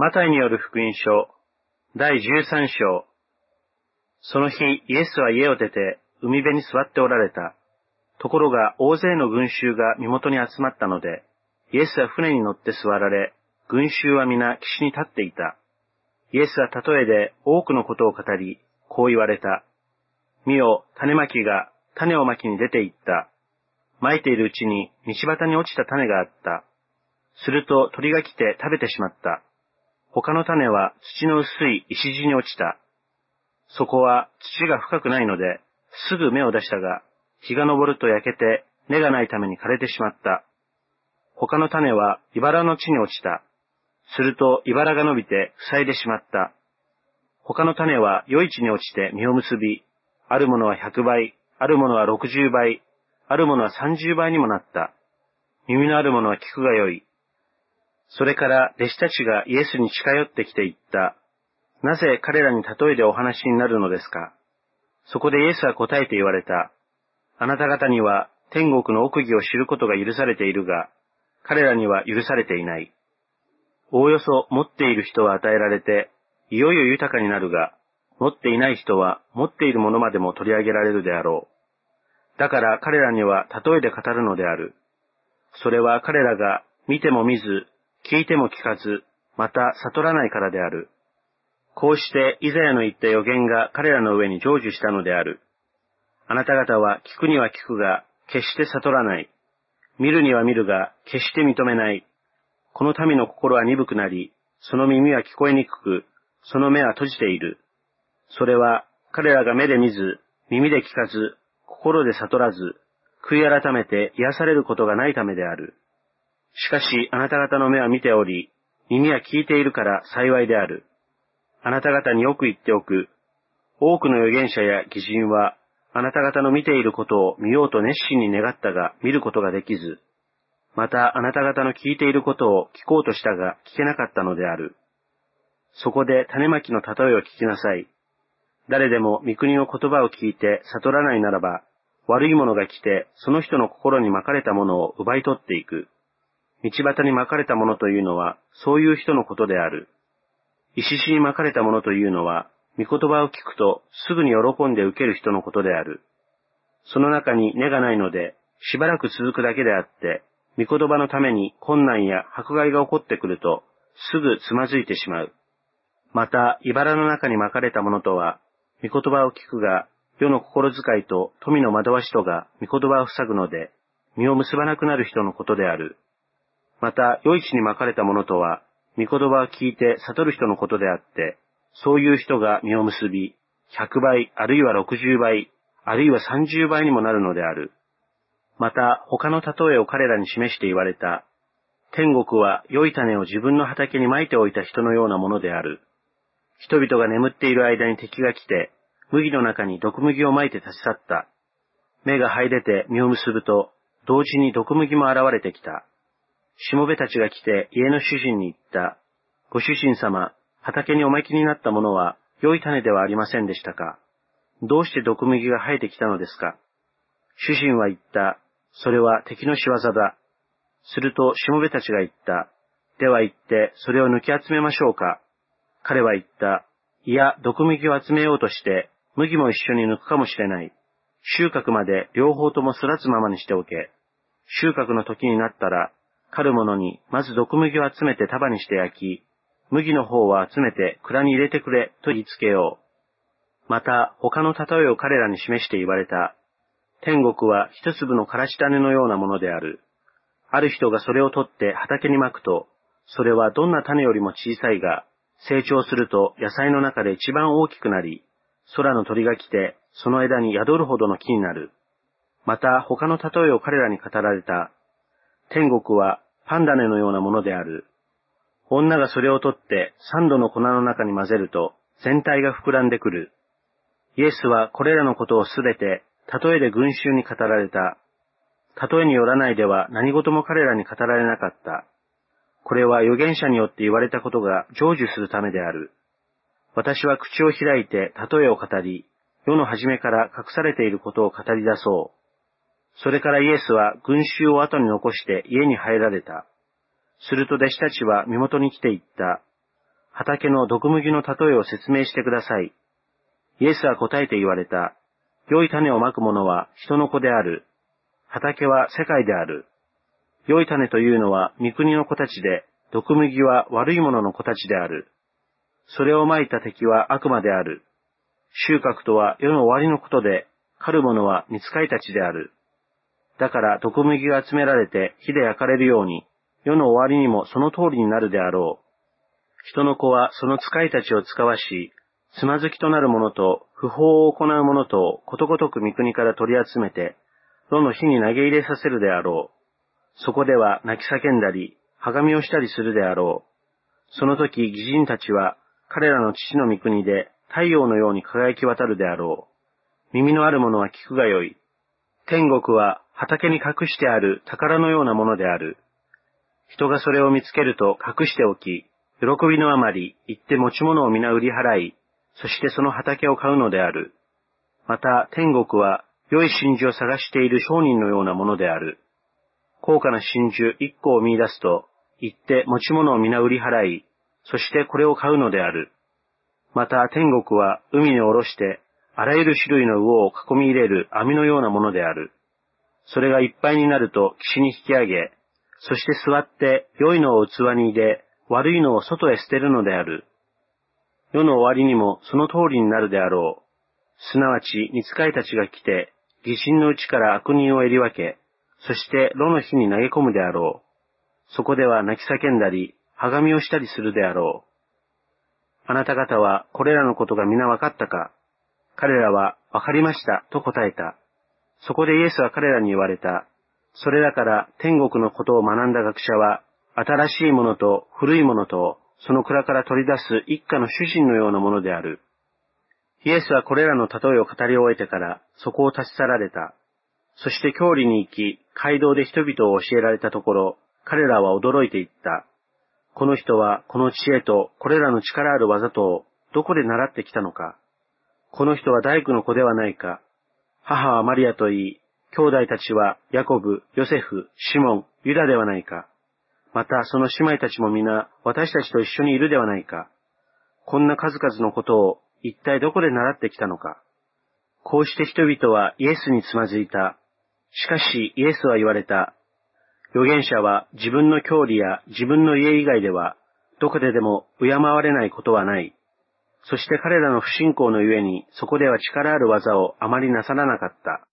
マタイによる福音書、第13章。その日、イエスは家を出て、海辺に座っておられた。ところが、大勢の群衆が身元に集まったので、イエスは船に乗って座られ、群衆は皆岸に立っていた。イエスは例えで多くのことを語り、こう言われた。見よ、種まきが種をまきに出て行った。まいているうちに道端に落ちた種があった。すると鳥が来て食べてしまった。他の種は土の薄い石地に落ちた。そこは土が深くないので、すぐ芽を出したが、日が昇ると焼けて根がないために枯れてしまった。他の種は茨の地に落ちた。すると茨が伸びて塞いでしまった。他の種は良い地に落ちて実を結び、あるものは100倍、あるものは60倍、あるものは30倍にもなった。耳のあるものは聞くがよい。それから弟子たちがイエスに近寄ってきて言った。なぜ彼らに例えでお話になるのですか？そこでイエスは答えて言われた。あなた方には天国の奥義を知ることが許されているが、彼らには許されていない。おおよそ持っている人は与えられて、いよいよ豊かになるが、持っていない人は持っているものまでも取り上げられるであろう。だから彼らには例えで語るのである。それは彼らが見ても見ず、聞いても聞かず、また悟らないからである。こうしてイザヤの言った予言が彼らの上に成就したのである。あなた方は聞くには聞くが、決して悟らない。見るには見るが、決して認めない。この民の心は鈍くなり、その耳は聞こえにくく、その目は閉じている。それは彼らが目で見ず、耳で聞かず、心で悟らず、悔い改めて癒されることがないためである。しかし、あなた方の目は見ており、耳は聞いているから幸いである。あなた方によく言っておく。多くの預言者や偽人は、あなた方の見ていることを見ようと熱心に願ったが、見ることができず、またあなた方の聞いていることを聞こうとしたが、聞けなかったのである。そこで種まきの例えを聞きなさい。誰でも御国の言葉を聞いて悟らないならば、悪い者が来て、その人の心に巻かれたものを奪い取っていく。道端に巻かれたものというのは、そういう人のことである。石地に巻かれたものというのは、御言葉を聞くとすぐに喜んで受ける人のことである。その中に根がないので、しばらく続くだけであって、御言葉のために困難や迫害が起こってくると、すぐつまずいてしまう。また、茨の中に巻かれたものとは、御言葉を聞くが、世の心遣いと富の惑わしとが御言葉を塞ぐので、身を結ばなくなる人のことである。また、良い地に巻かれたものとは、御言葉を聞いて悟る人のことであって、そういう人が身を結び、100倍、あるいは60倍、あるいは30倍にもなるのである。また、他の例えを彼らに示して言われた。天国は良い種を自分の畑に蒔いておいた人のようなものである。人々が眠っている間に敵が来て、麦の中に毒麦を蒔いて立ち去った。芽が這い出て実を結ぶと、同時に毒麦も現れてきた。しもべたちが来て家の主人に言った。ご主人様、畑におまきになったものは良い種ではありませんでしたか？どうして毒麦が生えてきたのですか？主人は言った。それは敵の仕業だ。するとしもべたちが言った。では言って、それを抜き集めましょうか？彼は言った。いや、毒麦を集めようとして、麦も一緒に抜くかもしれない。収穫まで両方とも育つままにしておけ。収穫の時になったら、狩る者にまず毒麦を集めて束にして焼き、麦の方は集めて蔵に入れてくれと言いつけよう。また他の例えを彼らに示して言われた。天国は一粒のからし種のようなものである。ある人がそれを取って畑にまくと、それはどんな種よりも小さいが、成長すると野菜の中で一番大きくなり、空の鳥が来て、その枝に宿るほどの木になる。また他の例えを彼らに語られた。天国はパンダネのようなものである。女がそれを取って三度の粉の中に混ぜると全体が膨らんでくる。イエスはこれらのことをすべて例えで群衆に語られた。例えによらないでは何事も彼らに語られなかった。これは預言者によって言われたことが成就するためである。私は口を開いて例えを語り、世の初めから隠されていることを語り出そう。それからイエスは群衆を後に残して家に入られた。すると弟子たちは身元に来て言った。畑の毒麦の例えを説明してください。イエスは答えて言われた。良い種をまく者は人の子である。畑は世界である。良い種というのは御国の子たちで、毒麦は悪い者の子たちである。それをまいた敵は悪魔である。収穫とは世の終わりのことで、狩る者は見つかいたちである。だから毒麦が集められて火で焼かれるように、世の終わりにもその通りになるであろう。人の子はその使いたちを使わし、つまずきとなる者と不法を行う者とことごとく御国から取り集めて、炉の火に投げ入れさせるであろう。そこでは泣き叫んだり、はがみをしたりするであろう。その時、義人たちは、彼らの父の御国で太陽のように輝き渡るであろう。耳のある者は聞くがよい。天国は畑に隠してある宝のようなものである。人がそれを見つけると隠しておき、喜びのあまり、行って持ち物を皆売り払い、そしてその畑を買うのである。また、天国は、良い真珠を探している商人のようなものである。高価な真珠一個を見出すと、行って持ち物を皆売り払い、そしてこれを買うのである。また、天国は海に下ろして、あらゆる種類の魚を囲み入れる網のようなものである。それがいっぱいになると岸に引き上げ、そして座って良いのを器に入れ、悪いのを外へ捨てるのである。世の終わりにもその通りになるであろう。すなわち、見つかいたちが来て、疑心のうちから悪人を襟分け、そして炉の火に投げ込むであろう。そこでは泣き叫んだり、はがみをしたりするであろう。あなた方はこれらのことが皆分かったか？彼らは分かりましたと答えた。そこでイエスは彼らに言われた。それらから天国のことを学んだ学者は新しいものと古いものと、その蔵から取り出す一家の主人のようなものである。イエスはこれらの例えを語り終えてから、そこを立ち去られた。そして郷里に行き、街道で人々を教えられたところ、彼らは驚いていった。この人はこの知恵とこれらの力ある技とをどこで習ってきたのか。この人は大工の子ではないか。母はマリアといい、兄弟たちはヤコブ、ヨセフ、シモン、ユダではないか。またその姉妹たちも皆私たちと一緒にいるではないか。こんな数々のことを一体どこで習ってきたのか。こうして人々はイエスにつまずいた。しかしイエスは言われた。預言者は自分の郷里や自分の家以外ではどこででも敬われないことはない。そして彼らの不信仰のゆえにそこでは力ある技をあまりなさらなかった。